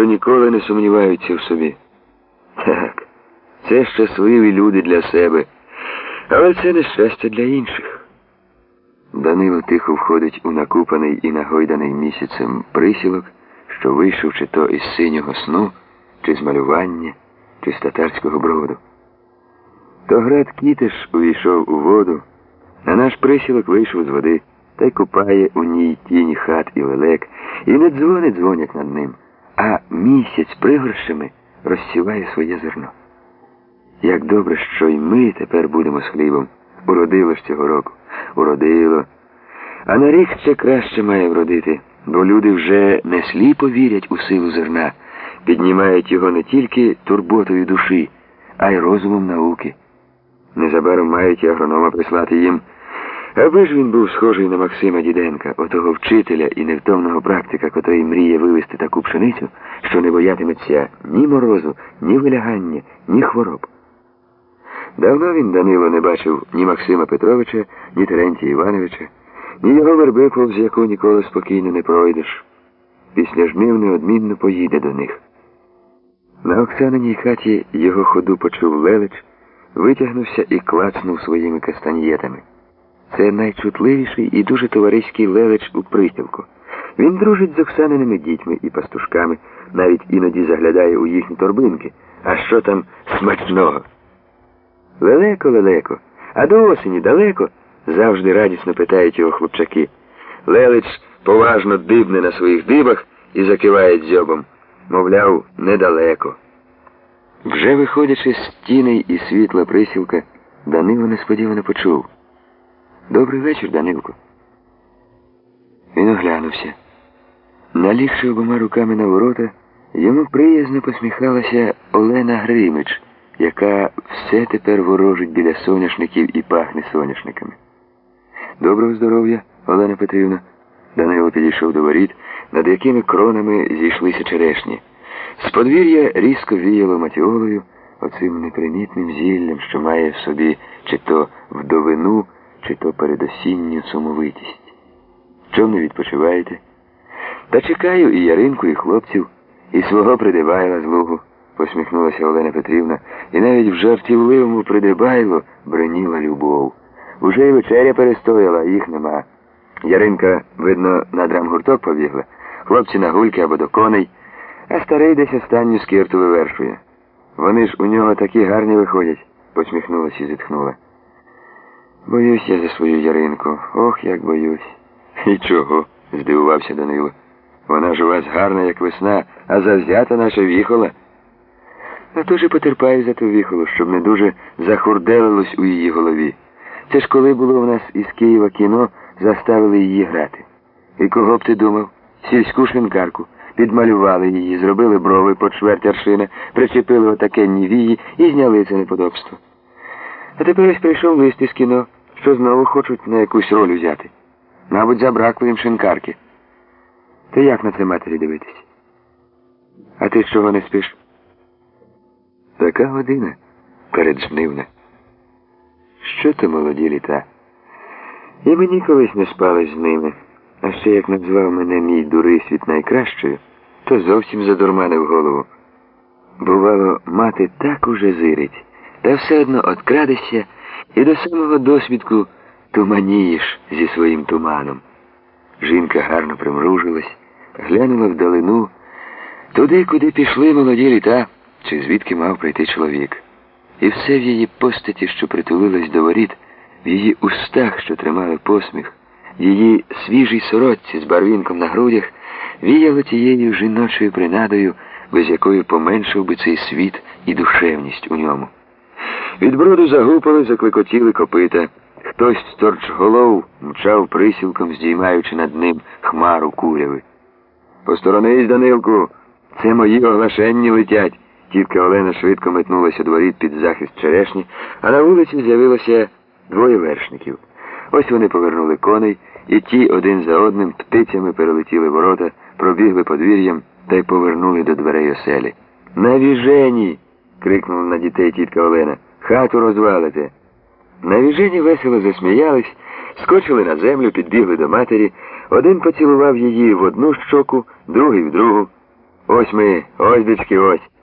що ніколи не сумніваються в собі. Так, це щасливі люди для себе, але це нещастя для інших. Данило тихо входить у накупаний і нагойданий місяцем присілок, що вийшов чи то із синього сну, чи з малювання, чи з татарського броду. То град Кітиш увійшов у воду, а наш присілок вийшов з води та й купає у ній тіні хат і лелек, і не дзвони дзвонять над ним, а місяць пригорщами розсіває своє зерно. Як добре, що й ми тепер будемо з хлібом. Уродило ж цього року, уродило. А на рік ще краще має вродити, бо люди вже не сліпо вірять у силу зерна, піднімають його не тільки турботою душі, а й розумом науки. Незабаром мають і агронома прислати їм. Аби ж він був схожий на Максима Діденка, отого вчителя і невтомного практика, котрий мріє вивести таку пшеницю, що не боятиметься ні морозу, ні вилягання, ні хвороб. Давно він Данило не бачив ні Максима Петровича, ні Терентія Івановича, ні його верби, повз яку ніколи спокійно не пройдеш. Після жнив неодмінно поїде до них. На Оксаниній хаті його ходу почув лелеч, витягнувся і клацнув своїми кастаньєтами. Це найчутливіший і дуже товариський лелеч у притілку. Він дружить з Оксаниними дітьми і пастушками, навіть іноді заглядає у їхні торбинки. А що там смачного? Лелеко, лелеко, а до осені далеко? завжди радісно питають його хлопчаки. Лелеч поважно дибне на своїх дибах і закиває дзьобом. Мовляв, недалеко. Вже виходячи з тіней і світла присілка, Данило несподівано почув. Добрий вечір, Данилко. Він оглянувся. Налігши обома руками на ворота, йому приязно посміхалася Олена Гримич, яка все тепер ворожить біля соняшників і пахне соняшниками. Доброго здоров'я, Олена Петрівна. Данило підійшов до воріт, над якими кронами зійшлися черешні. З подвір'я різко віяло матіолою, оцим непримітним зіллям, що має в собі чи то вдовину, чи то передосінню сумовитість. Чом не відпочиваєте? Та чекаю і Яринку, і хлопців, і свого придибайла з лугу, посміхнулася Олена Петрівна, і навіть в жартівливому придибайло бреніла любов. Уже й вечеря перестояла, їх нема. Яринка, видно, на драмгурток побігла, хлопці на гульки або до коней, а старий десь останню скірту вивершує. Вони ж у нього такі гарні виходять, посміхнулася і зітхнула. Боюсь я за свою Яринку. Ох, як боюсь. І чого? здивувався Данило. Вона ж у вас гарна, як весна, а завзята наша віхола. То ж потерпаю за ту віхолу, щоб не дуже захурделилось у її голові. Це ж коли було в нас із Києва кіно, заставили її грати. І кого б ти думав? Сільську шинкарку. Підмалювали її, зробили брови по чверть аршина, причепили отакенні вії і зняли це неподобство. А тепер ось прийшов лист із кіно, що знову хочуть на якусь роль взяти. Мабуть, забракло їм шинкарки. Ти як на це матері дивитись? А ти чого не спиш? Така година переджнивна. Що ти молоді літа? І мені колись не спалось з ними. А ще як назвав мене мій дурисвіт найкращою, то зовсім задурманив голову. Бувало, мати так уже зирить, та все одно открадешся і до самого досвідку туманієш зі своїм туманом. Жінка гарно примружилась, глянула вдалину, туди, куди пішли молоді літа, чи звідки мав прийти чоловік. І все в її постаті, що притулилась до воріт, в її устах, що тримали посміх, в її свіжій сорочці з барвінком на грудях, віяло тією жіночою принадою, без якої поменшив би цей світ і душевність у ньому. Від броду загупали, закликотіли копита. Хтось з торчголов мчав присілком, здіймаючи над ним хмару куряви. Посторонись, Данилку, це мої оглашенні летять. Тітка Олена швидко метнулася до воріт під захист черешні, а на вулиці з'явилося двоє вершників. Ось вони повернули коней, і ті один за одним птицями перелетіли ворота, пробігли подвір'ям та й повернули до дверей оселі. На віжені. крикнула на дітей тітка Олена. Хату розвалите. На віжені весело засміялись, скочили на землю, підбігли до матері. Один поцілував її в одну щоку, другий в другу. Ось ми, ось дички, ось.